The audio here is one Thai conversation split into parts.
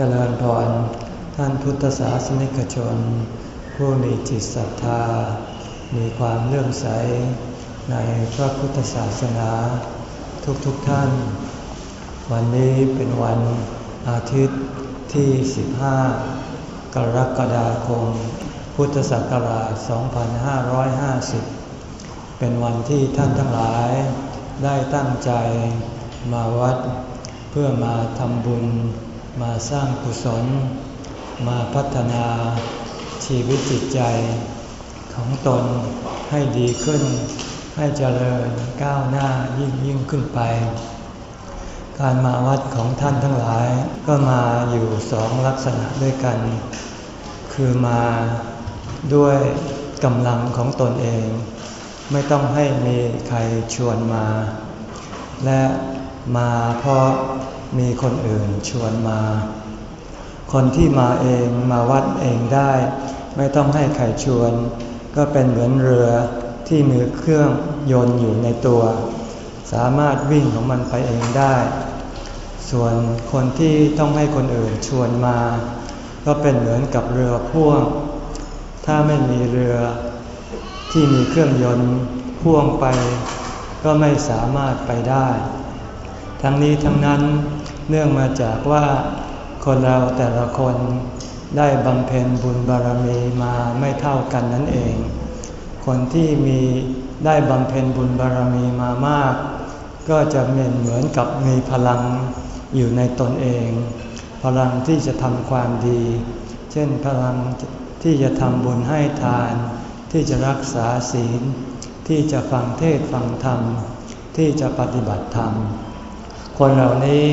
เจริญพรท่านพุทธศาสนิกชน ผู้มีจิตศรัทธา มีความเลื่อมใส ในพระพุทธศาสนา ทุกๆทท่าน วันนี้เป็นวันอาทิตย์ที่ 15 กรกฎาคม พุทธศักราช 2550 เป็นวันที่ท่านทั้งหลายได้ตั้งใจมาวัด เพื่อมาทำบุญ มาสร้างกุศล มาพัฒนาชีวิตจิตใจของตนให้ดีขึ้น ให้เจริญก้าวหน้ายิ่งยิ่งขึ้นไป การมาวัดของท่านทั้งหลายก็มาอยู่สองลักษณะด้วยกัน คือมาด้วยกำลังของตนเอง ไม่ต้องให้มีใครชวนมา และมาเพราะ มีคนอื่นชวนมา คนที่มาเองมาวัดเองได้ ไม่ต้องให้ใครชวน ก็เป็นเหมือนเรือที่มีเครื่องยนต์อยู่ในตัว สามารถวิ่งของมันไปเองได้ ส่วนคนที่ต้องให้คนอื่นชวนมา ก็เป็นเหมือนกับเรือพ่วง ถ้าไม่มีเรือที่มีเครื่องยนต์พ่วงไป ก็ไม่สามารถไปได้ ทั้งนี้ทั้งนั้น เนื่องมาจากว่าคนเราแต่ละคนได้บำเพ็ญบุญบารมีมาไม่เท่ากันนั่นเอง คนที่มีได้บำเพ็ญบุญบารมีมามาก ก็จะเป็นเหมือนกับมีพลังอยู่ในตนเอง พลังที่จะทำความดี เช่นพลังที่จะทำบุญให้ทาน ที่จะรักษาศีล ที่จะฟังเทศฟังธรรม ที่จะปฏิบัติธรรม คนเหล่านี้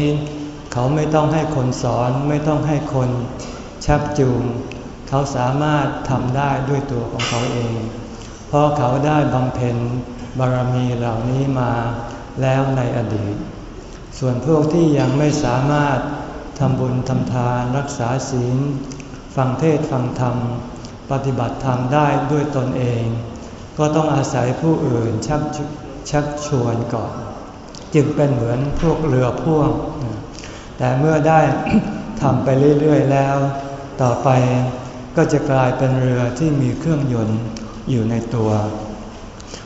เขาไม่ต้องให้คนสอนไม่ต้องให้คนชักจูง เขาสามารถทำได้ด้วยตัวของเขาเอง เพราะเขาได้บำเพ็ญบารมีเหล่านี้มาแล้วในอดีต ส่วนพวกที่ยังไม่สามารถทำบุญทำทานรักษาศีล ฟังเทศฟังธรรม ปฏิบัติธรรมได้ด้วยตนเอง ก็ต้องอาศัยผู้อื่นชักชักชวนก่อน จึงเป็นเหมือนพวกเรือพ่วง แต่เมื่อได้ทำไปเรื่อยๆแล้ว ต่อไปก็จะกลายเป็นเรือที่มีเครื่องยนต์อยู่ในตัว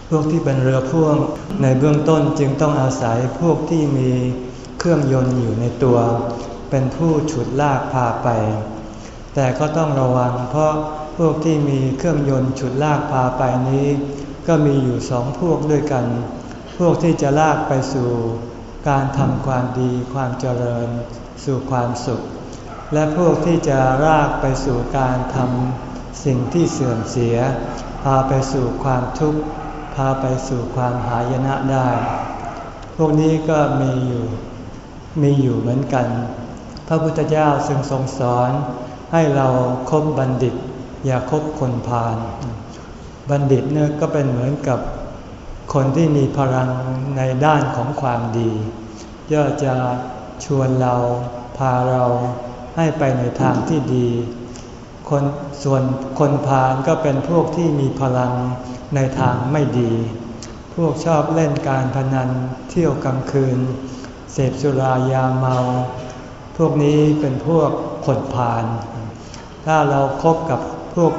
พวกที่เป็นเรือพ่วงในเบื้องต้นจึงต้องอาศัยพวกที่มีเครื่องยนต์อยู่ในตัว เป็นผู้ฉุดลากพาไป แต่ก็ต้องระวังเพราะพวกที่มีเครื่องยนต์ฉุดลากพาไปนี้ ก็มีอยู่สองพวกด้วยกัน พวกที่จะลากไปสู่ การทำความดีความเจริญสู่ความสุข และพวกที่จะรากไปสู่การทำสิ่งที่เสื่อมเสีย พาไปสู่ความทุกข์ พาไปสู่ความหายนะได้ พวกนี้ก็มีอยู่มีอยู่เหมือนกัน พระพุทธเจ้าทรงทรงสอนให้เราคบบัณฑิต อย่าคบคนพาลบัณฑิตเนี่ยก็เป็นเหมือนกับ คนที่มีพลังในด้านของความดีย่อจะชวนเราพาเราให้ไปในทางที่ดี คนส่วนคนพาลก็เป็นพวกที่มีพลังในทางไม่ดี พวกชอบเล่นการพนันเที่ยวกลางคืน เสพสุรายาเมา พวกนี้เป็นพวกคนพาลถ้าเราครบกับพวก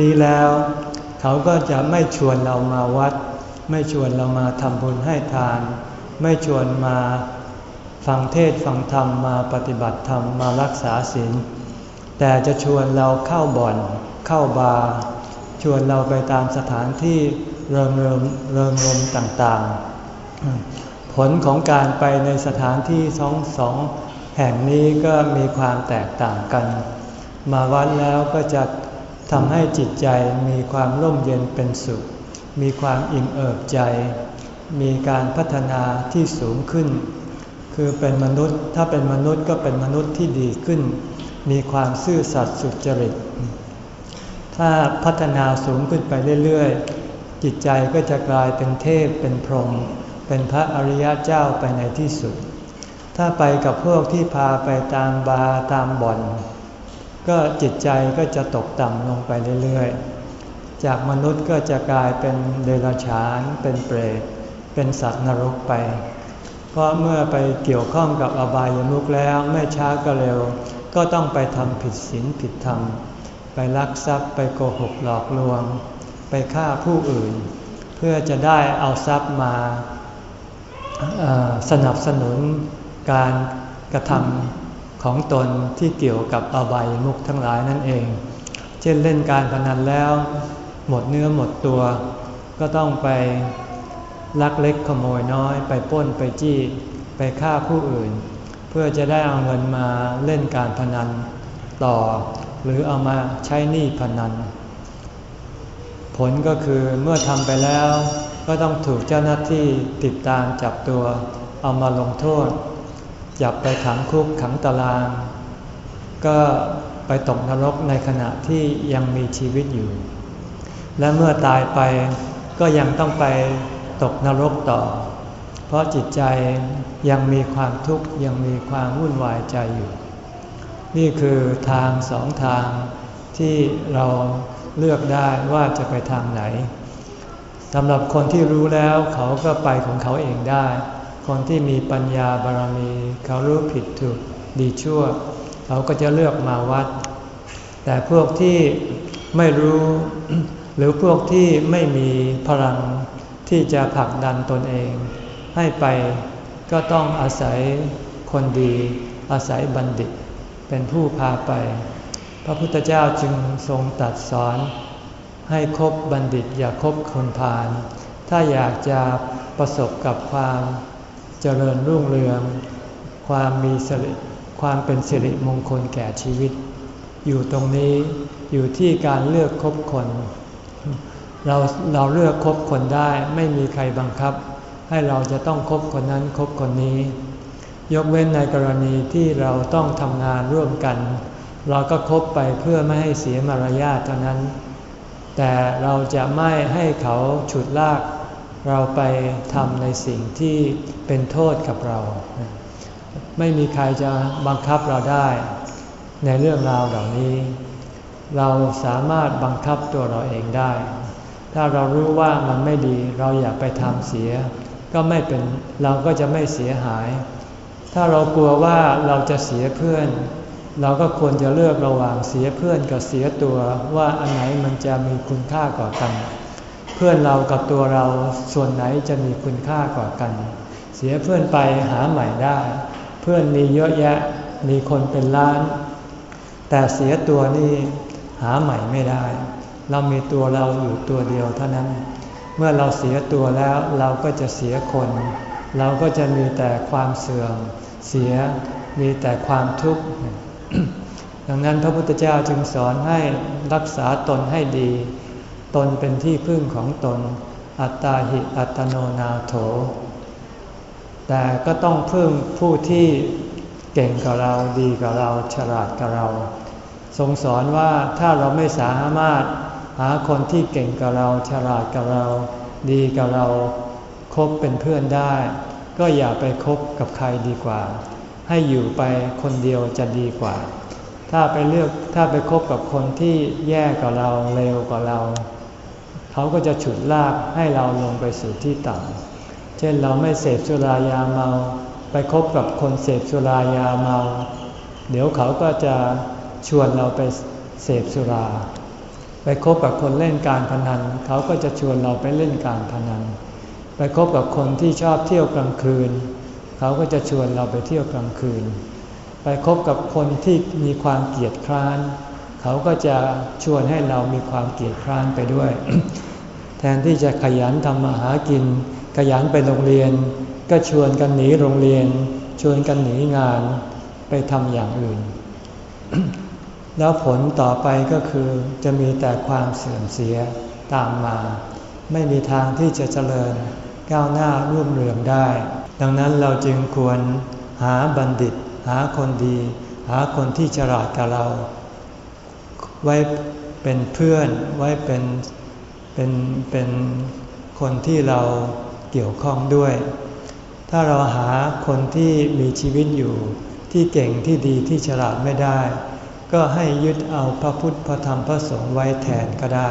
นี้แล้ว เขาก็จะไม่ชวนเรามาวัด ไม่ชวนเรามาทำบุญให้ทาน ไม่ชวนมาฟังเทศฟังธรรมมาปฏิบัติธรรมมารักษาศีลแต่จะชวนเราเข้าบ่อน เข้าบาร์ชวนเราไปตามสถานที่เริงเริมเริงรมต่างๆ ผลของการไปในสถานที่สองสองแห่งนี้ก็มีความแตกต่างกัน มาวัดแล้วก็จะทำให้จิตใจมีความร่มเย็นเป็นสุข มีความอิ่มเอิบใจ มีการพัฒนาที่สูงขึ้น คือเป็นมนุษย์ ถ้าเป็นมนุษย์ก็เป็นมนุษย์ที่ดีขึ้น มีความซื่อสัตย์สุจริต ถ้าพัฒนาสูงขึ้นไปเรื่อยๆ จิตใจก็จะกลายเป็นเทพ เป็นพรหม เป็นพระอริยเจ้าไปในที่สุด ถ้าไปกับพวกที่พาไปตามบาตามบ่อน ก็จิตใจก็จะตกต่ำลงไปเรื่อยๆ จากมนุษย์ก็จะกลายเป็นเดรัจฉาน เป็นเปรต เป็นสัตว์นรกไป เพราะเมื่อไปเกี่ยวข้องกับอบายมุกแล้วไม่ช้าก็เร็ว ก็ต้องไปทำผิดศีลผิดธรรม ไปลักทรัพย์ไปโกหกหลอกลวง ไปฆ่าผู้อื่น เพื่อจะได้เอาทรัพย์มาสนับสนุนการกระทำของตนที่เกี่ยวกับอบายมุขทั้งหลายนั่นเอง เช่นเล่นการพนันแล้ว หมดเนื้อหมดตัว ก็ต้องไปลักเล็กขโมยน้อย ไปป้นไปจี้ไปฆ่าผู้อื่น เพื่อจะได้เอาเงินมาเล่นการพนันต่อ หรือเอามาใช้หนี้พนัน ผลก็คือเมื่อทำไปแล้ว ก็ต้องถูกเจ้าหน้าที่ติดตามจับตัว เอามาลงโทษ จับไปขังคุกขังตาราง ก็ไปตกนรกในขณะที่ยังมีชีวิตอยู่ และเมื่อตายไปก็ยังต้องไปตกนรกต่อ เพราะจิตใจยังมีความทุกข์ยังมีความวุ่นวายใจอยู่ นี่คือทางสองทางที่เราเลือกได้ว่าจะไปทางไหนสำหรับคนที่รู้แล้วเขาก็ไปของเขาเองได้ คนที่มีปัญญาบารมี เขารู้ผิดถูกดีชั่ว เขาก็จะเลือกมาวัด แต่พวกที่ไม่รู้ หรือพวกที่ไม่มีพลังที่จะผลักดันตนเอง ให้ไปก็ต้องอาศัยคนดี อาศัยบัณฑิต เป็นผู้พาไป พระพุทธเจ้าจึงทรงตัดสอน ให้คบบัณฑิตอย่าคบคนพาลถ้าอยากจะประสบกับความเจริญรุ่งเรือง ความมีสิริความเป็นสิริมงคลแก่ชีวิต อยู่ตรงนี้อยู่ที่การเลือกคบคน เราเราเลือกคบคนได้ไม่มีใครบังคับ ให้เราจะต้องคบคนนั้นคบคนนี้ ยกเว้นในกรณีที่เราต้องทำงานร่วมกัน เราก็คบไปเพื่อไม่ให้เสียมารยาทเท่านั้น แต่เราจะไม่ให้เขาฉุดลาก เราไปทำในสิ่งที่เป็นโทษกับเรา ไม่มีใครจะบังคับเราได้ ในเรื่องราวเหล่านี้ เราสามารถบังคับตัวเราเองได้ ถ้าเรารู้ว่ามันไม่ดีเราอย่าไปทำเสีย ก็ไม่เป็นเราก็จะไม่เสียหาย ถ้าเรากลัวว่าเราจะเสียเพื่อน เราก็ควรจะเลือกระหว่างเสียเพื่อนกับเสียตัวว่าอันไหนมันจะมีคุณค่ากว่ากัน เพื่อนเรากับตัวเราส่วนไหนจะมีคุณค่ากว่ากัน เสียเพื่อนไปหาใหม่ได้ เพื่อนมีเยอะแยะมีคนเป็นล้าน แต่เสียตัวนี่ หาใหม่ไม่ได้ เรามีตัวเราอยู่ตัวเดียวเท่านั้น เมื่อเราเสียตัวแล้วเราก็จะเสียคน เราก็จะมีแต่ความเสื่อม เสียมีแต่ความทุกข์ ดังนั้นพระพุทธเจ้าจึงสอนให้รักษาตนให้ดี ตนเป็นที่พึ่งของตน อัตตาหิอัตโนนาโถ แต่ก็ต้องพึ่งผู้ที่เก่งกับเราดีกับเราฉลาดกับเรา ทรงสอนว่าถ้าเราไม่สามารถหาคนที่เก่งกับเราฉลาดกับเรา ดีกับเราคบเป็นเพื่อนได้ ก็อย่าไปคบกับใครดีกว่า ให้อยู่ไปคนเดียวจะดีกว่า ถ้าไปเลือกถ้าไปคบกับคนที่แย่กับเราเร็วกว่าเรา เขาก็จะฉุดลากให้เราลงไปสู่ที่ต่ำเช่นเราไม่เสพสุรายาเมา ไปคบกับคนเสพสุรายาเมา เดี๋ยวเขาก็จะ ชวนเราไปเสพสุรา ไปคบกับคนเล่นการพนัน เขาก็จะชวนเราไปเล่นการพนัน ไปคบกับคนที่ชอบเที่ยวกลางคืน เขาก็จะชวนเราไปเที่ยวกลางคืน ไปคบกับคนที่มีความเกียดคร้าน เขาก็จะชวนให้เรามีความเกียดคร้านไปด้วย แทนที่จะขยันทำมาหากิน ขยันไปโรงเรียน ก็ชวนกันหนีโรงเรียน ชวนกันหนีงาน ไปทำอย่างอื่น แล้วผลต่อไปก็คือจะมีแต่ความเสื่อมเสียตามมา ไม่มีทางที่จะเจริญก้าวหน้ารุ่มเรืองได้ ดังนั้นเราจึงควรหาบัณฑิต หาคนดี หาคนที่ฉลาดกับเรา ไว้เป็นเพื่อนไว้เป็นเป็นเป็นคนที่เราเกี่ยวข้องด้วย ถ้าเราหาคนที่มีชีวิตอยู่ที่เก่งที่ดีที่ฉลาดไม่ได้ ก็ให้ยึดเอาพระพุทธพระธรรมพระสงฆ์ไว้แทนก็ได้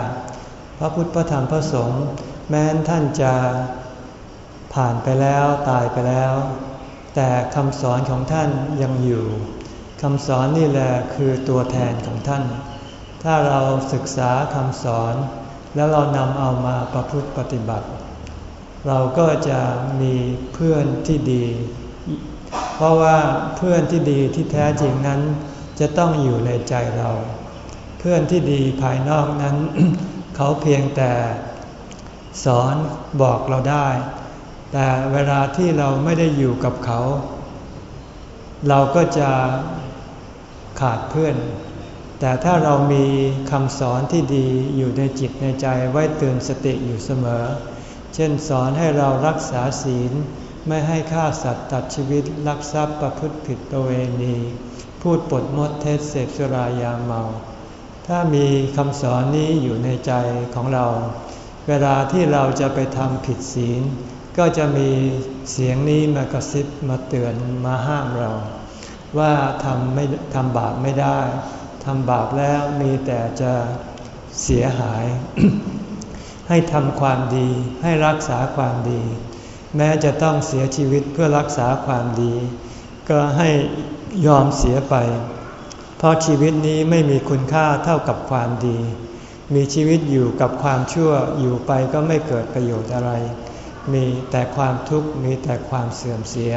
พระพุทธพระธรรมพระสงฆ์แม้นท่านจะผ่านไปแล้วตายไปแล้ว แต่คำสอนของท่านยังอยู่คำสอนนี่แหละคือตัวแทนของท่าน ถ้าเราศึกษาคำสอน แล้วเรานำเอามาประพฤติปฏิบัติ เราก็จะมีเพื่อนที่ดี เพราะว่าเพื่อนที่ดีที่แท้จริงนั้น จะต้องอยู่ในใจเรา เพื่อนที่ดีภายนอกนั้น เขาเพียงแต่สอนบอกเราได้ แต่เวลาที่เราไม่ได้อยู่กับเขา เราก็จะขาดเพื่อน แต่ถ้าเรามีคำสอนที่ดีอยู่ในจิตในใจไว้เตือนสติอยู่เสมอ เช่นสอนให้เรารักษาศีล ไม่ให้ฆ่าสัตว์ตัดชีวิตลักทรัพย์ประพฤติผิดประเวณี พูดปดมดเทศเสพสุรายาเมา ถ้ามีคำสอนนี้อยู่ในใจของเรา เวลาที่เราจะไปทำผิดศีล ก็จะมีเสียงนี้มากระซิบมาเตือนมาห้ามเรา ว่าทำไม่ทำบาปไม่ได้ทำบาปแล้วมีแต่จะเสียหาย ให้ทำความดีให้รักษาความดี แม้จะต้องเสียชีวิตเพื่อรักษาความดี ก็ให้ ยอมเสียไป เพราะชีวิตนี้ไม่มีคุณค่าเท่ากับความดี มีชีวิตอยู่กับความชั่วอยู่ไปก็ไม่เกิดประโยชน์อะไร มีแต่ความทุกข์มีแต่ความเสื่อมเสีย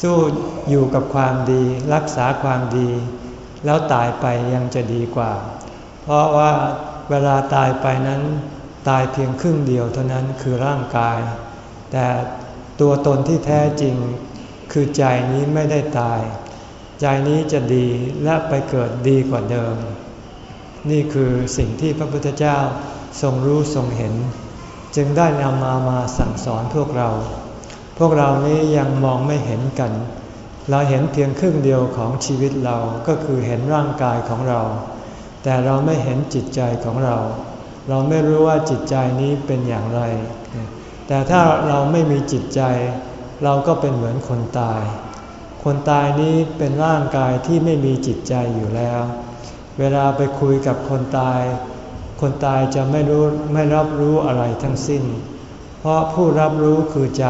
สู้อยู่กับความดีรักษาความดี แล้วตายไปยังจะดีกว่า เพราะว่าเวลาตายไปนั้น ตายเพียงครึ่งเดียวเท่านั้นคือร่างกาย แต่ตัวตนที่แท้จริง คือใจนี้ไม่ได้ตาย ใจนี้จะดีและไปเกิดดีกว่าเดิม นี่คือสิ่งที่พระพุทธเจ้าทรงรู้ทรงเห็น จึงได้นำมามาสั่งสอนพวกเรา พวกเรานี้ยังมองไม่เห็นกัน เราเห็นเพียงครึ่งเดียวของชีวิตเราก็คือเห็นร่างกายของเรา แต่เราไม่เห็นจิตใจของเรา เราไม่รู้ว่าจิตใจนี้เป็นอย่างไร แต่ถ้าเราไม่มีจิตใจ เราก็เป็นเหมือนคนตาย คนตายนี้เป็นร่างกายที่ไม่มีจิตใจอยู่แล้ว เวลาไปคุยกับคนตาย คนตายจะไม่รู้ไม่รับรู้อะไรทั้งสิ้น เพราะผู้รับรู้คือใจ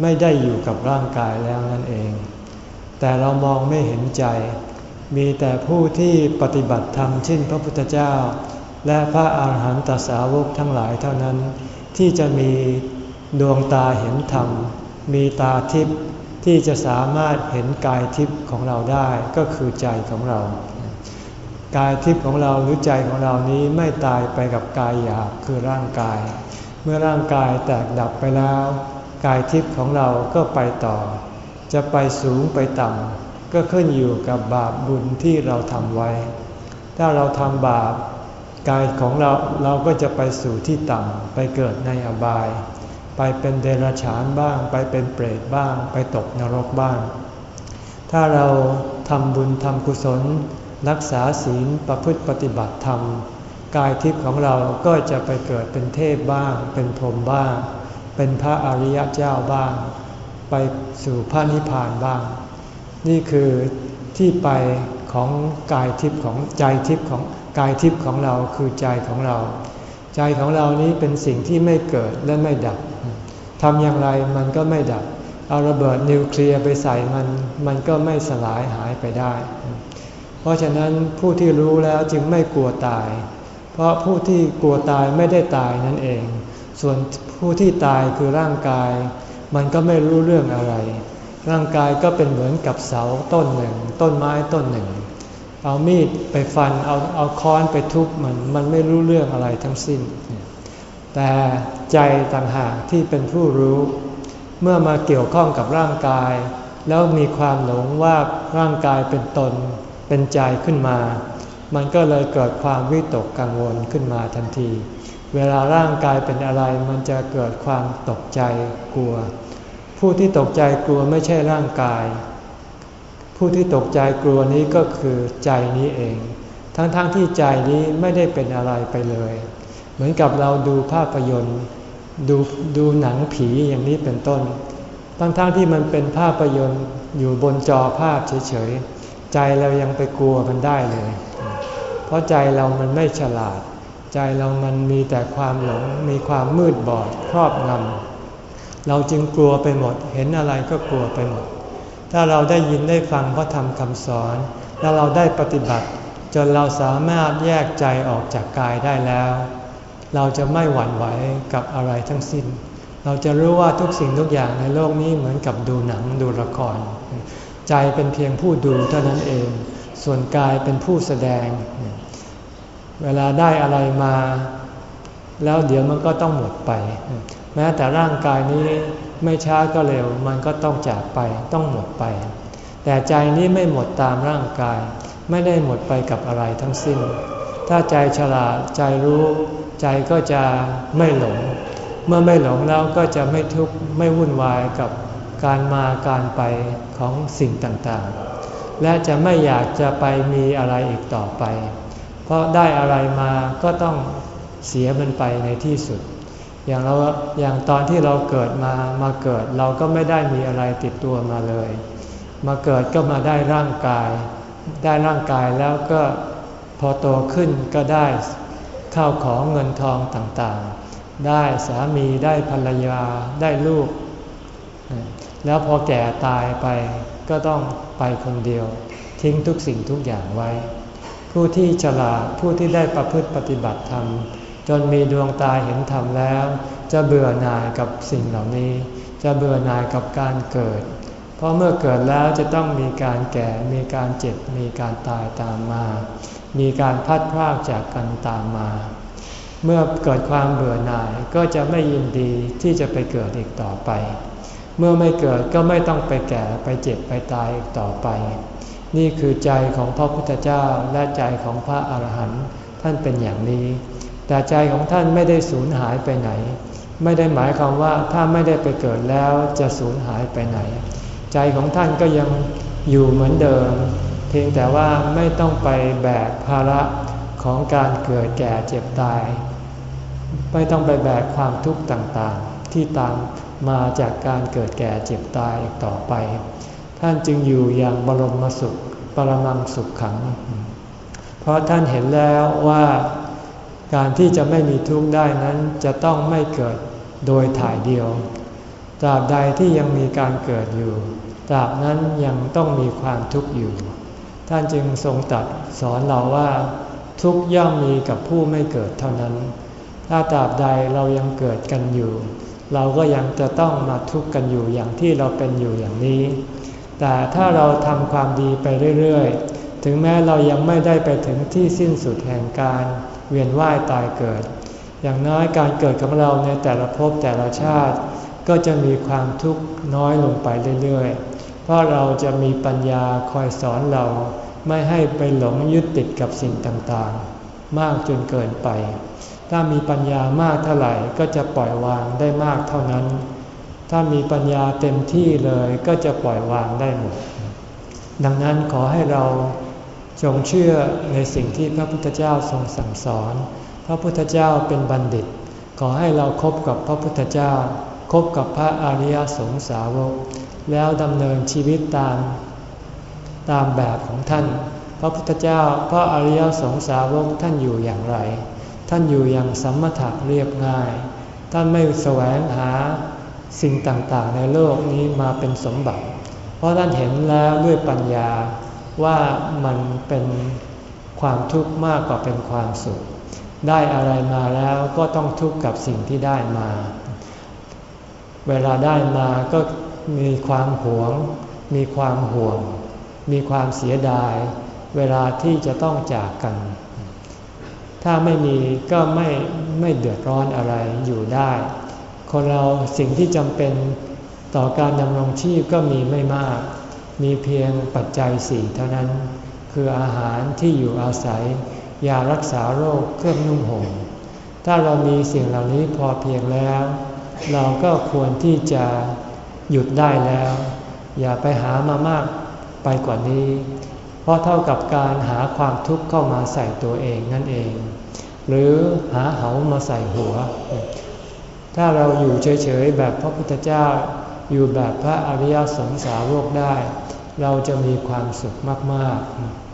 ไม่ได้อยู่กับร่างกายแล้วนั่นเอง แต่เรามองไม่เห็นใจ มีแต่ผู้ที่ปฏิบัติธรรมเช่นพระพุทธเจ้า และพระอาหารหันตสาวกทั้งหลายเท่านั้น ที่จะมีดวงตาเห็นธรรม มีตาทิพย์ที่จะสามารถเห็นกายทิพย์ของเราได้ก็คือใจของเรา กายทิพย์ของเราหรือใจของเรานี้ไม่ตายไปกับกายหยาบคือร่างกาย เมื่อร่างกายแตกดับไปแล้ว กายทิพย์ของเราก็ไปต่อ จะไปสูงไปต่ำก็ขึ้นอยู่กับบาปบุญที่เราทำไว้ ถ้าเราทำบาปกายของเราเราก็จะไปสู่ที่ต่ำไปเกิดในอบาย ไปเป็นเดรัจฉานบ้าง ไปเป็นเปรตบ้าง ไปตกนรกบ้าง ถ้าเราทำบุญทำกุศล รักษาศีลประพฤติปฏิบัติธรรม กายทิพย์ของเราก็จะไปเกิดเป็นเทพบ้าง เป็นพรหมบ้าง เป็นพระอริยเจ้าบ้าง ไปสู่พระนิพพานบ้าง นี่คือที่ไปของกายทิพย์ของใจทิพย์ของกายทิพย์ของเราคือใจของเรา ใจของเรานี้เป็นสิ่งที่ไม่เกิดและไม่ดับ ทำอย่างไรมันก็ไม่ดับ เอาระเบิดนิวเคลียร์ไปใส่มันมันก็ไม่สลายหายไปได้ เพราะฉะนั้นผู้ที่รู้แล้วจึงไม่กลัวตาย เพราะผู้ที่กลัวตายไม่ได้ตายนั่นเอง ส่วนผู้ที่ตายคือร่างกาย มันก็ไม่รู้เรื่องอะไร ร่างกายก็เป็นเหมือนกับเสาต้นหนึ่ง ต้นไม้ต้นหนึ่ง เอามีดไปฟันเอาเอาค้อนไปทุบมันมันไม่รู้เรื่องอะไรทั้งสิ้น แต่ใจต่างหากที่เป็นผู้รู้ เมื่อมาเกี่ยวข้องกับร่างกาย แล้วมีความหลงว่าร่างกายเป็นตน เป็นใจขึ้นมา มันก็เลยเกิดความวิตกกังวลขึ้นมาทันที เวลาร่างกายเป็นอะไรมันจะเกิดความตกใจกลัว ผู้ที่ตกใจกลัวไม่ใช่ร่างกาย ผู้ที่ตกใจกลัวนี้ก็คือใจนี้เอง ทั้งๆทที่ใจนี้ไม่ได้เป็นอะไรไปเลย เหมือนกับเราดูภาพยนตร์ ดูดูหนังผีอย่างนี้เป็นต้น ทั้งๆทที่มันเป็นภาพยนตร์อยู่บนจอภาพเฉยๆ ใจเรายังไปกลัวมันได้เลย เพราะใจเรามันไม่ฉลาด ใจเรามันมีแต่ความหลง มีความมืดบอดครอบงำเราจึงกลัวไปหมด เห็นอะไรก็กลัวไปหมด ถ้าเราได้ยินได้ฟังพระธรรมคำสอน แล้วเราได้ปฏิบัติ จนเราสามารถแยกใจออกจากกายได้แล้ว เราจะไม่หวั่นไหวกับอะไรทั้งสิ้น เราจะรู้ว่าทุกสิ่งทุกอย่างในโลกนี้เหมือนกับดูหนังดูละคร ใจเป็นเพียงผู้ดูเท่านั้นเอง ส่วนกายเป็นผู้แสดง เวลาได้อะไรมา แล้วเดี๋ยวมันก็ต้องหมดไป แม้แต่ร่างกายนี้ไม่ช้าก็เร็ว มันก็ต้องจากไปต้องหมดไป แต่ใจนี้ไม่หมดตามร่างกาย ไม่ได้หมดไปกับอะไรทั้งสิ้น ถ้าใจฉลาดใจรู้ ใจก็จะไม่หลง เมื่อไม่หลงแล้วก็จะไม่ทุกข์ไม่วุ่นวายกับการมาการไปของสิ่งต่างๆ และจะไม่อยากจะไปมีอะไรอีกต่อไป เพราะได้อะไรมาก็ต้องเสียมันไปในที่สุด อย่างเราอย่างตอนที่เราเกิดมามาเกิดเราก็ไม่ได้มีอะไรติดตัวมาเลย มาเกิดก็มาได้ร่างกาย ได้ร่างกายแล้วก็พอโตขึ้นก็ได้ ข้าวของเงินทองต่างๆ ได้สามีได้ภรรยาได้ลูก แล้วพอแก่ตายไปก็ต้องไปคนเดียว ทิ้งทุกสิ่งทุกอย่างไว้ ผู้ที่ฉลาดผู้ที่ได้ประพฤติปฏิบัติธรรม จนมีดวงตาเห็นธรรมแล้ว จะเบื่อหน่ายกับสิ่งเหล่านี้ จะเบื่อหน่ายกับการเกิดเพราะเมื่อเกิดแล้วจะต้องมีการแก่ มีการเจ็บ มีการตายตามมา มีการพัดพรากจากกันตามมา เมื่อเกิดความเบื่อหน่ายก็จะไม่ยินดีที่จะไปเกิดอีกต่อไป เมื่อไม่เกิดก็ไม่ต้องไปแก่ไปเจ็บไปตายอีกต่อไป นี่คือใจของพระพุทธเจ้าและใจของพระอาหารหันต์ท่านเป็นอย่างนี้ แต่ใจของท่านไม่ได้สูญหายไปไหน ไม่ได้หมายความว่าถ้าไม่ได้ไปเกิดแล้วจะสูญหายไปไหน ใจของท่านก็ยังอยู่เหมือนเดิม พียงแต่ว่าไม่ต้องไปแบกภาระของการเกิดแก่เจ็บตาย ไม่ต้องไปแบกความทุกข์ต่างๆ ที่ตามมาจากการเกิดแก่เจ็บตายอีกต่อไป ท่านจึงอยู่อย่างบรมสุข ปรมังสุขขัง เพราะท่านเห็นแล้วว่าการที่จะไม่มีทุกข์ได้นั้นจะต้องไม่เกิดโดยถ่ายเดียว ตราบใดที่ยังมีการเกิดอยู่ ตราบนั้นยังต้องมีความทุกข์อยู่ ท่านจึงทรงตัดสอนเราว่า ทุกย่อมมีกับผู้ไม่เกิดเท่านั้น ถ้าตราบใดเรายังเกิดกันอยู่ เราก็ยังจะต้องมาทุกข์กันอยู่อย่างที่เราเป็นอยู่อย่างนี้ แต่ถ้าเราทำความดีไปเรื่อยๆ ถึงแม้เรายังไม่ได้ไปถึงที่สิ้นสุดแห่งการเวียนว่ายตายเกิด อย่างน้อยการเกิดของเราในแต่ละภพแต่ละชาติ ก็จะมีความทุกข์น้อยลงไปเรื่อยๆ เพราะเราจะมีปัญญาคอยสอนเราไม่ให้ไปหลงยึดติดกับสิ่งต่างๆ มากจนเกินไป ถ้ามีปัญญามากเท่าไหร่ก็จะปล่อยวางได้มากเท่านั้น ถ้ามีปัญญาเต็มที่เลยก็จะปล่อยวางได้หมด ดังนั้นขอให้เราจงเชื่อในสิ่งที่พระพุทธเจ้าทรงสั่งสอน พระพุทธเจ้าเป็นบัณฑิต ขอให้เราครบกับพระพุทธเจ้า คบกับพระอริยสงสาวก แล้วดำเนินชีวิตตามตามแบบของท่าน พระพุทธเจ้าพระอริยสงสาวกท่านอยู่อย่างไร ท่านอยู่อย่างสัมมถะเรียบง่าย ท่านไม่แสวงหาสิ่งต่างๆ ในโลกนี้มาเป็นสมบัติ เพราะท่านเห็นแล้วด้วยปัญญาว่ามันเป็นความทุกข์มากกว่าเป็นความสุข ได้อะไรมาแล้วก็ต้องทุกข์กับสิ่งที่ได้มา เวลาได้มาก็ มีความหวง มีความห่วง มีความเสียดาย เวลาที่จะต้องจากกัน ถ้าไม่มีก็ไม่ไม่เดือดร้อนอะไรอยู่ได้ คนเราสิ่งที่จำเป็นต่อการดำรงชีพก็มีไม่มาก มีเพียงปัจจัยสี่เท่านั้น คืออาหารที่อยู่อาศัย ยารักษาโรคเครื่องนุ่งห่มถ้าเรามีสิ่งเหล่านี้พอเพียงแล้ว เราก็ควรที่จะ หยุดได้แล้ว อย่าไปหามามากไปกว่านี้ เพราะเท่ากับการหาความทุกข์เข้ามาใส่ตัวเองนั่นเอง หรือหาเหามาใส่หัว ถ้าเราอยู่เฉยๆ แบบพระพุทธเจ้า อยู่แบบพระอริยสงสาวกได้ เราจะมีความสุขมาก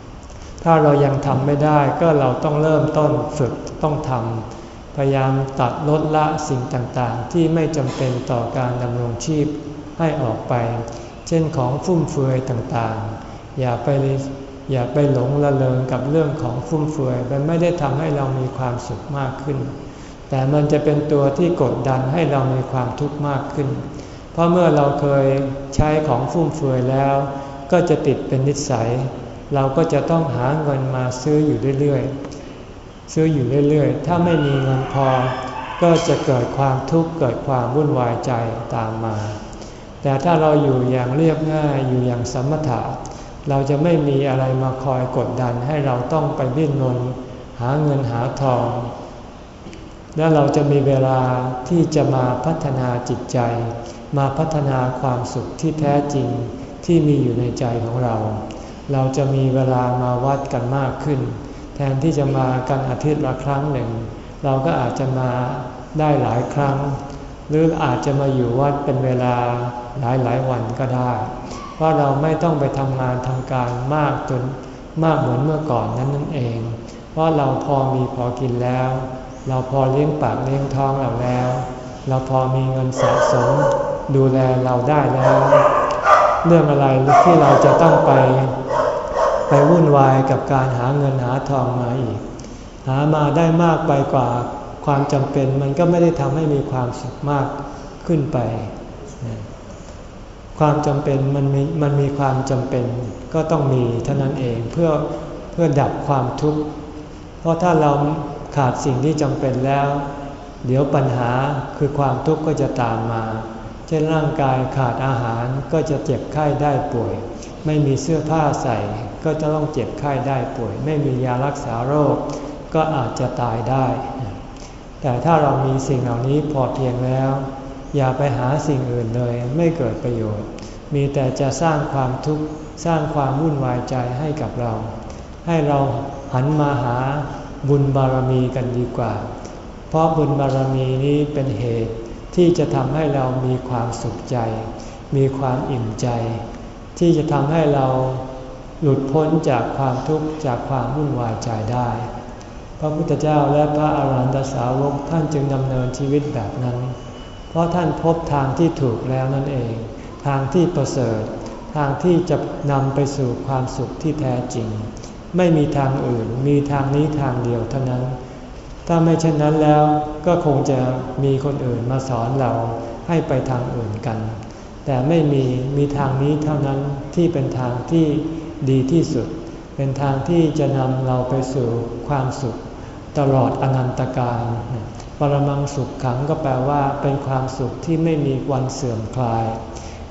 ๆ ถ้าเรายังทำไม่ได้ก็เราต้องเริ่มต้นฝึกต้องทำพยายามตัดลดละสิ่งต่างๆ ที่ไม่จำเป็นต่อการดำรงชีพ ให้ออกไป เช่นของฟุ่มเฟือยต่างๆ อย่าไปอย่าไปหลงละเลงกับเรื่องของฟุ่มเฟือยมันไม่ได้ทำให้เรามีความสุขมากขึ้น แต่มันจะเป็นตัวที่กดดันให้เรามีความทุกข์มากขึ้น เพราะเมื่อเราเคยใช้ของฟุ่มเฟือยแล้ว ก็จะติดเป็นนิสัย เราก็จะต้องหาเงินมาซื้ออยู่เรื่อยๆซื้ออยู่เรื่อยๆ ถ้าไม่มีเงินพอ ก็จะเกิดความทุกข์เกิดความวุ่นวายใจตามมา แต่ถ้าเราอยู่อย่างเรียบง่ายอยู่อย่างสมถะ เราจะไม่มีอะไรมาคอยกดดันให้เราต้องไปวิ่นรนหาเงินหาทอง และเราจะมีเวลาที่จะมาพัฒนาจิตใจ มาพัฒนาความสุขที่แท้จริงที่มีอยู่ในใจของเรา เราจะมีเวลามาวัดกันมากขึ้น แทนที่จะมากันอาทิตย์ละครั้งหนึ่ง เราก็อาจจะมาได้หลายครั้ง หรืออาจจะมาอยู่วัดเป็นเวลาหลายหลายวันก็ได้พราะเราไม่ต้องไปทำงานทำการมากจนมากเหมือนเมื่อก่อนนั้นนั่นเอง เพราะเราพอมีพอกินแล้ว เราพอเลี้ยงปากเลี้ยงท้องเราแล้ว เราพอมีเงินสะสมดูแลเราได้แล้ว เรื่องอะไรที่เราจะต้องไป ไปวุ่นวายกับการหาเงินหาทองมาอีก หามาได้มากไปกว่า ความจำเป็นมันก็ไม่ได้ทำให้มีความสุขมากขึ้นไป ความจำเป็นมันมีมันมีความจำเป็นก็ต้องมีเท่านั้นเองเพื่อเพื่อดับความทุกข์ เพราะถ้าเราขาดสิ่งที่จำเป็นแล้ว เดี๋ยวปัญหาคือความทุกข์ก็จะตามมา เช่นร่างกายขาดอาหารก็จะเจ็บไข้ได้ป่วย ไม่มีเสื้อผ้าใส่ ก็จะต้องเจ็บไข้ได้ป่วย ไม่มียารักษาโรค ก็อาจจะตายได้ แต่ถ้าเรามีสิ่งเหล่านี้พอเพียงแล้ว อย่าไปหาสิ่งอื่นเลยไม่เกิดประโยชน์ มีแต่จะสร้างความทุกข์สร้างความวุ่นวายใจให้กับเรา ให้เราหันมาหาบุญบารมีกันดีกว่า เพราะบุญบารมีนี้เป็นเหตุที่จะทำให้เรามีความสุขใจ มีความอิ่มใจ ที่จะทำให้เราหลุดพ้นจากความทุกข์จากความวุ่นวายใจได้ พระพุทธเจ้าและพระอาหารหันตสาวกท่านจึงดำเนินชีวิตแบบนั้น เพราะท่านพบทางที่ถูกแล้วนั่นเอง ทางที่ประเสริฐ ทางที่จะนำไปสู่ความสุขที่แท้จริง ไม่มีทางอื่นมีทางนี้ทางเดียวเท่านั้น ถ้าไม่เช่นนั้นแล้วก็คงจะมีคนอื่นมาสอนเราให้ไปทางอื่นกัน แต่ไม่มีมีทางนี้เท่านั้นที่เป็นทางที่ดีที่สุด เป็นทางที่จะนำเราไปสู่ความสุข ตลอดอนันตการปรมังสุขขังก็แปลว่าเป็นความสุขที่ไม่มีวันเสื่อมคลาย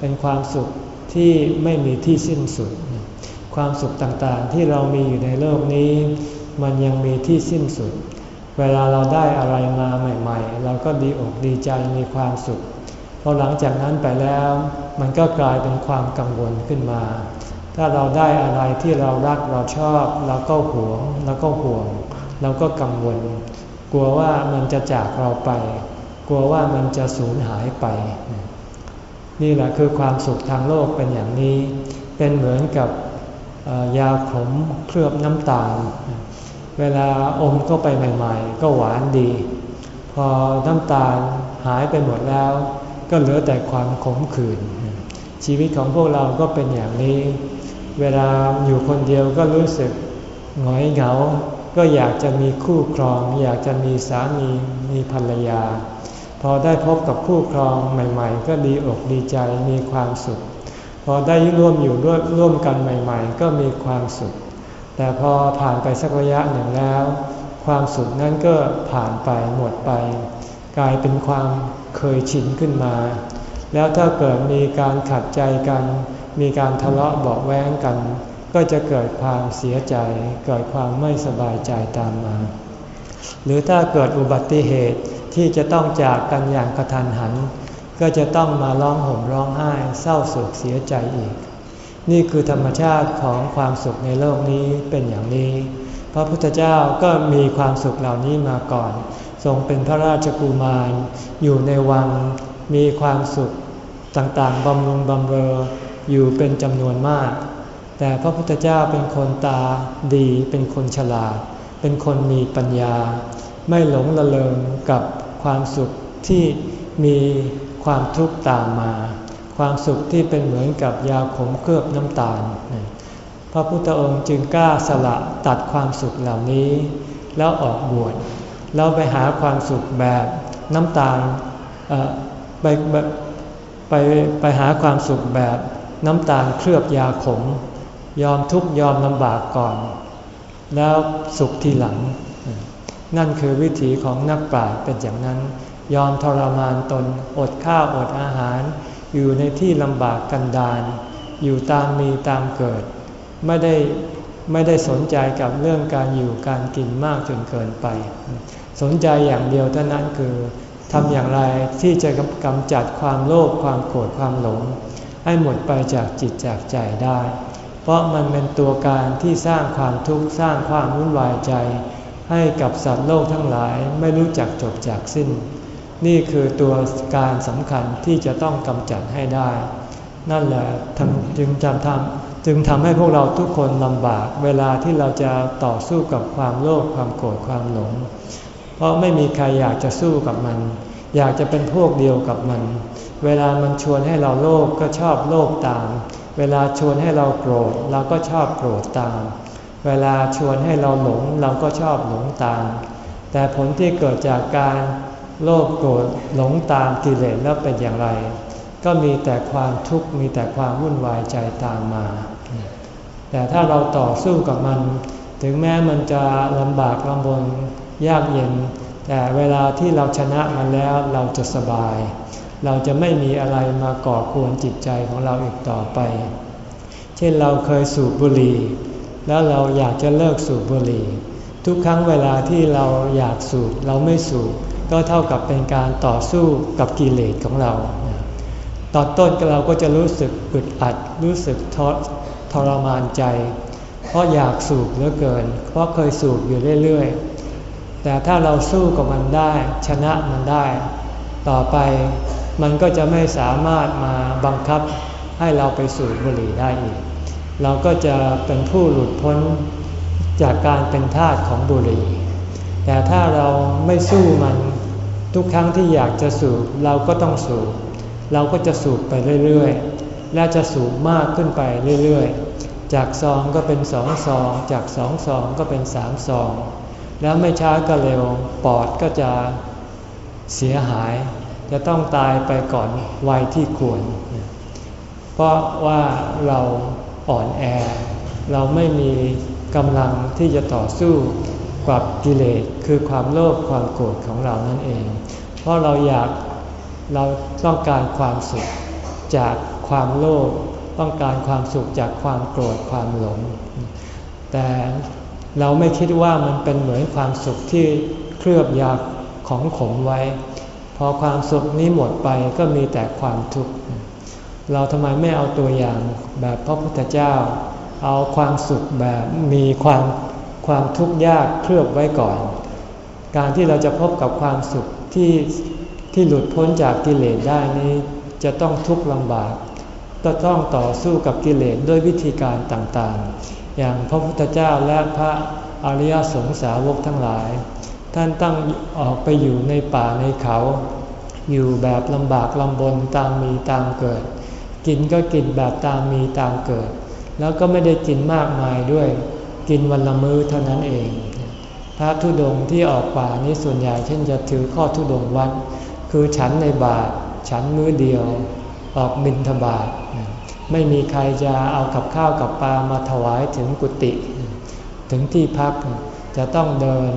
เป็นความสุขที่ไม่มีที่สิ้นสุด ความสุขต่างๆที่เรามีอยู่ในโลกนี้ มันยังมีที่สิ้นสุด เวลาเราได้อะไรมาใหม่ ๆ เราก็ดีอกดีใจมีความสุขพอหลังจากนั้นไปแล้ว มันก็กลายเป็นความกังวลขึ้นมา ถ้าเราได้อะไรที่เรารักเราชอบ เราก็หวงเราก็ห่วง เราก็กังวล กลัวว่ามันจะจากเราไป กลัวว่ามันจะสูญหายไป นี่แหละคือความสุขทางโลกเป็นอย่างนี้ เป็นเหมือนกับยาขมเคลือบน้ำตาล เวลาอมเข้าไปใหม่ๆ ก็หวานดี พอน้ำตาลหายไปหมดแล้ว ก็เหลือแต่ความขมขื่นชีวิตของพวกเราก็เป็นอย่างนี้ เวลาอยู่คนเดียวก็รู้สึกหงอยเหงา ก็อยากจะมีคู่ครอง อยากจะมีสามีมีภรรยา พอได้พบกับคู่ครองใหม่ ๆ ก็ดีอกดีใจมีความสุข พอได้ร่วมอยู่ร่วมร่วมกันใหม่ ๆ ก็มีความสุข แต่พอผ่านไปสักระยะหนึ่งแล้ว ความสุขนั้นก็ผ่านไปหมดไป กลายเป็นความเคยชินขึ้นมา แล้วถ้าเกิดมีการขัดใจกัน มีการทะเลาะเบาแว้งกัน ก็จะเกิดความเสียใจ เกิดความไม่สบายใจตามมา หรือถ้าเกิดอุบัติเหตุที่จะต้องจากกันอย่างกระทันหัน ก็จะต้องมาร้องห่มร้องไห้เศร้าโศกเสียใจอีก นี่คือธรรมชาติของความสุขในโลกนี้เป็นอย่างนี้ พระพุทธเจ้าก็มีความสุขเหล่านี้มาก่อน ทรงเป็นพระราชกุมาร อยู่ในวังมีความสุขต่างๆบำรุงบำเรออยู่เป็นจำนวนมาก แต่พระพุทธเจ้าเป็นคนตาดี เป็นคนฉลาด เป็นคนมีปัญญา ไม่หลงละเลงกับความสุขที่มีความทุกข์ตามมา ความสุขที่เป็นเหมือนกับยาขมเคลือบน้ำตาล พระพุทธองค์จึงกล้าสละตัดความสุขเหล่านี้ แล้วออกบวชแล้วไปหาความสุขแบบน้ำตาลไปไปไปหาความสุขแบบน้ำตาลเคลือบยาขม ยอมทุกยอมลำบากก่อน แล้วสุขทีหลัง นั่นคือวิถีของนักปราชญ์เป็นอย่างนั้น ยอมทรมานตนอดข้าวอดอาหาร อยู่ในที่ลำบากกันดานอยู่ตามมีตามเกิด ไม่ได้ไม่ได้สนใจกับเรื่องการอยู่การกินมากจนเกินไป สนใจอย่างเดียวเท่านั้นคือทำอย่างไรที่จะกำจัดความโลภความโกรธความหลง ให้หมดไปจากจิตจากใจได้ เพราะมันเป็นตัวการที่สร้างความทุกข์สร้างความวุ่นวายใจ ให้กับสัตว์โลกทั้งหลายไม่รู้จักจบจากสิ้น นี่คือตัวการสำคัญที่จะต้องกำจัดให้ได้ นั่นแหละจึงจำทำจึงทำให้พวกเราทุกคนลำบาก เวลาที่เราจะต่อสู้กับความโลภความโกรธความหลง เพราะไม่มีใครอยากจะสู้กับมัน อยากจะเป็นพวกเดียวกับมัน เวลามันชวนให้เราโลภก็ชอบโลภตาม เวลาชวนให้เราโกรธเราก็ชอบโกรธตาม เวลาชวนให้เราหลงเราก็ชอบหลงตาม แต่ผลที่เกิดจากการโลภโกรธหลงตามกิเลสแล้วเป็นอย่างไร ก็มีแต่ความทุกข์มีแต่ความวุ่นวายใจตามมา แต่ถ้าเราต่อสู้กับมัน ถึงแม้มันจะลำบากลำบนยากเย็น แต่เวลาที่เราชนะมันแล้วเราจะสบาย เราจะไม่มีอะไรมาก่อกวนจิตใจของเราอีกต่อไป เช่นเราเคยสูบบุหรี่ แล้วเราอยากจะเลิกสูบบุหรี่ ทุกครั้งเวลาที่เราอยากสูบเราไม่สูบก็เท่ากับเป็นการต่อสู้กับกิเลสของเรา ตอนต้นเราก็จะรู้สึกอึดอัด รู้สึกทรมานใจ เพราะอยากสูบเหลือเกิน เพราะเคยสูบอยู่เรื่อยๆ แต่ถ้าเราสู้กับมันได้ ชนะมันได้ ต่อไป มันก็จะไม่สามารถมาบังคับให้เราไปสูบบุหรี่ได้อีก เราก็จะเป็นผู้หลุดพ้นจากการเป็นทาสของบุหรี่ แต่ถ้าเราไม่สู้มันทุกครั้งที่อยากจะสูบเราก็ต้องสูบ เราก็จะสูบไปเรื่อยๆ และจะสูบมากขึ้นไปเรื่อยๆ จากซองก็เป็นสองซอง จากสองซองก็เป็นสามซอง แล้วไม่ช้าก็เร็วปอดก็จะเสียหาย จะต้องตายไปก่อนวัยที่ควร เพราะว่าเราอ่อนแอ เราไม่มีกำลังที่จะต่อสู้กับกิเลสคือความโลภความโกรธของเรานั่นเอง เพราะเราอยากเราต้องการความสุขจากความโลภต้องการความสุขจากความโกรธความหลง แต่เราไม่คิดว่ามันเป็นเหมือนความสุขที่เคลือบยาของขมไว้ อความสุขนี้หมดไปก็มีแต่ความทุกข์ เราทำไมไม่เอาตัวอย่างแบบพระพุทธเจ้า เอาความสุขแบบมีความความทุกข์ยากเคลือบไว้ก่อน การที่เราจะพบกับความสุขที่ที่หลุดพ้นจากกิเลสได้นี้ จะต้องทุกข์ลำบากจะต้องต่อสู้กับกิเลสด้วยวิธีการต่างๆ อย่างพระพุทธเจ้าและพระอริยสงสาวกทั้งหลาย ท่านตั้งออกไปอยู่ในป่าในเขา อยู่แบบลำบากลำบนตามมีตามเกิด กินก็กินแบบตามมีตามเกิด แล้วก็ไม่ได้กินมากมายด้วย กินวันละมื้อเท่านั้นเอง พระธุดงที่ออกป่านี้ส่วนใหญ่เช่นจะถือข้อธุดงวัด คือฉันในบาทฉันมื้อเดียว ออกบินทบาทไม่มีใครจะเอากับข้าวกับปลามาถวายถึงกุฏิถึงที่พักจะต้องเดิน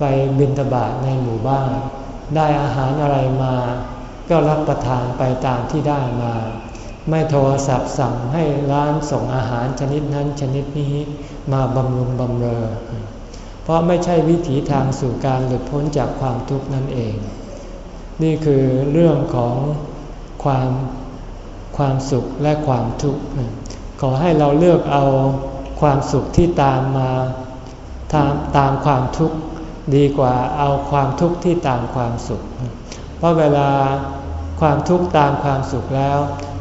ไปบินทบาทในหมู่บ้าน ได้อาหารอะไรมา ก็รับประทานไปตามที่ได้มา ไม่โทรศัพท์สั่งให้ร้านส่งอาหารชนิดนั้นชนิดนี้มาบำรุงบำเรอ เพราะไม่ใช่วิถีทางสู่การหลุดพ้นจากความทุกข์นั่นเอง นี่คือเรื่องของความความสุขและความทุกข์ขอให้เราเลือกเอาความสุขที่ตามมาตามตามความทุกข์ ดีกว่าเอาความทุกข์ที่ตามความสุข เพราะเวลาความทุกข์ตามความสุขแล้ว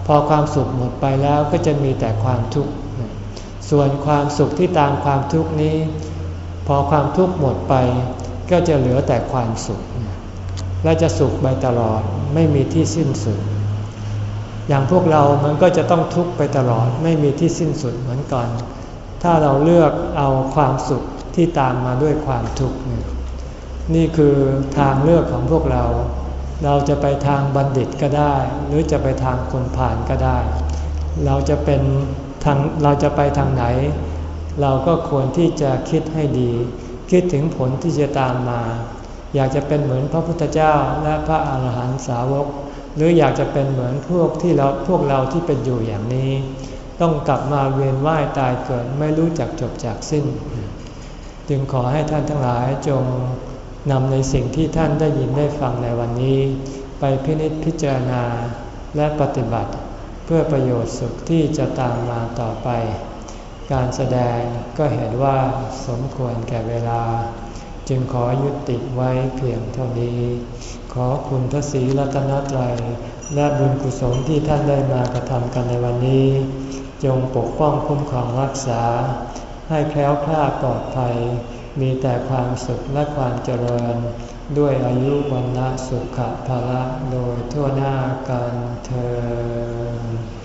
พอความสุขหมดไปแล้วก็จะมีแต่ความทุกข์ ส่วนความสุขที่ตามความทุกข์นี้ พอความทุกข์หมดไป ก็จะเหลือแต่ความสุข และจะสุขไปตลอดไม่มีที่สิ้นสุด อย่างพวกเรามันก็จะต้องทุกข์ไปตลอดไม่มีที่สิ้นสุดเหมือนกัน ถ้าเราเลือกเอาความสุขที่ตามมาด้วยความทุกข์ นี่คือทางเลือกของพวกเรา เราจะไปทางบัณฑิตก็ได้ หรือจะไปทางคนผ่านก็ได้ เราจะเป็นทางเราจะไปทางไหน เราก็ควรที่จะคิดให้ดี คิดถึงผลที่จะตามมา อยากจะเป็นเหมือนพระพุทธเจ้าและพระอาหารหันตสาวก หรืออยากจะเป็นเหมือนพวกที่เราพวกเราที่เป็นอยู่อย่างนี้ ต้องกลับมาเวียนว่ายตายเกิดไม่รู้จักจบจากสิ้น จึงขอให้ท่านทั้งหลายจง นำในสิ่งที่ท่านได้ยินได้ฟังในวันนี้ ไปพินิจพิจารณาและปฏิบัติ เพื่อประโยชน์สุขที่จะตามมาต่อไป การแสดงก็เห็นว่าสมควรแก่เวลา จึงขอยุติไว้เพียงเท่านี้ ขอคุณทศีรัตนตรัยและบุญกุศลที่ท่านได้มากระทำกันในวันนี้ จงปกป้องคุ้มครองรักษา ให้แคล้วคลาดปลอดภัย มีแต่ความสุขและความเจริญ ด้วยอายุวันละสุขภาละโดยทั่วหน้ากันเธอ